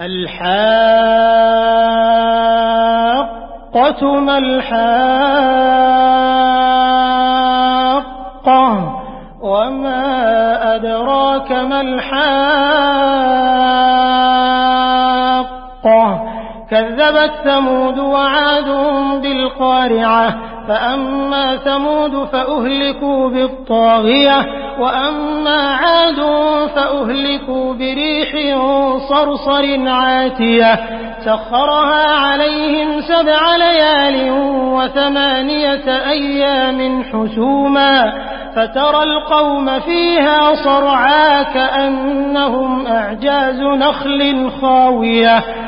الحاقة ما الحاقة وما أدراك ما الحاقة كذبت ثمود وعاد بالقارعة فأما ثمود فأهلكوا بالطاغية وأما عاد فأهلكوا بريح صرصر عاتية. سخرها عليهم سبع ليال وثمانية أيام حسوما فترى القوم فيها صرعا كأنهم أعجاز نخل خاوية.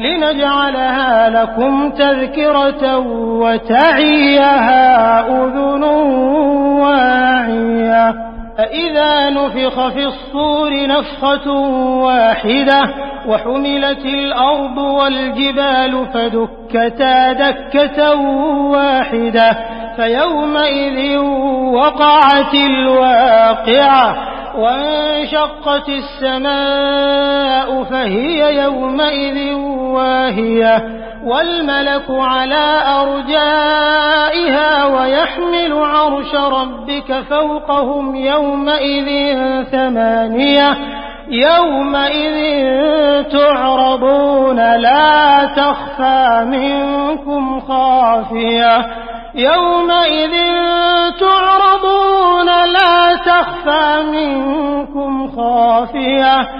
لنجعلها لكم تذكرة وتعيها أذن واعية. فإذا نفخ في الصور نفخة واحدة وحملت الأرض والجبال فدكتا دكة واحدة فيومئذ وقعت الواقعة وانشقت السماء فهي يومئذ واهية والملك على أرجائها ويحمل عرش ربك فوقهم يومئذ ثمانية يومئذ تعرضون لا تخفى منكم خافية يومئذ تعرضون لا تخفى منكم خافية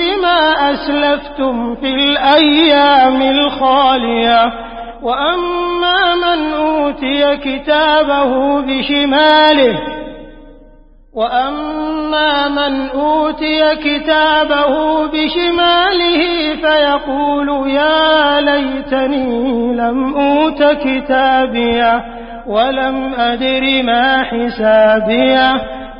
أسلفتم في الأيام الخالية وأما من أوتي كتابه بشماله وأما من أوتي كتابه بشماله فيقول يا ليتني لم أوت كتابيه ولم أدر ما حسابيه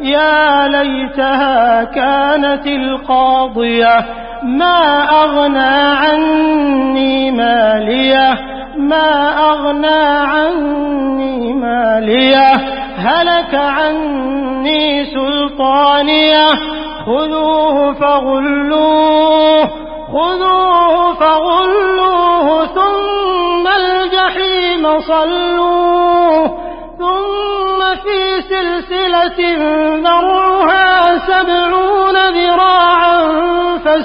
يا ليتها كانت القاضية ما أغنى عني مالية ما أغنى عني مالية. هلك عني سلطانية خذوه فغلوه خذوه فغلوه ثم الجحيم صلوه. ثم في سلسلة ذرعها سبعون ذراعا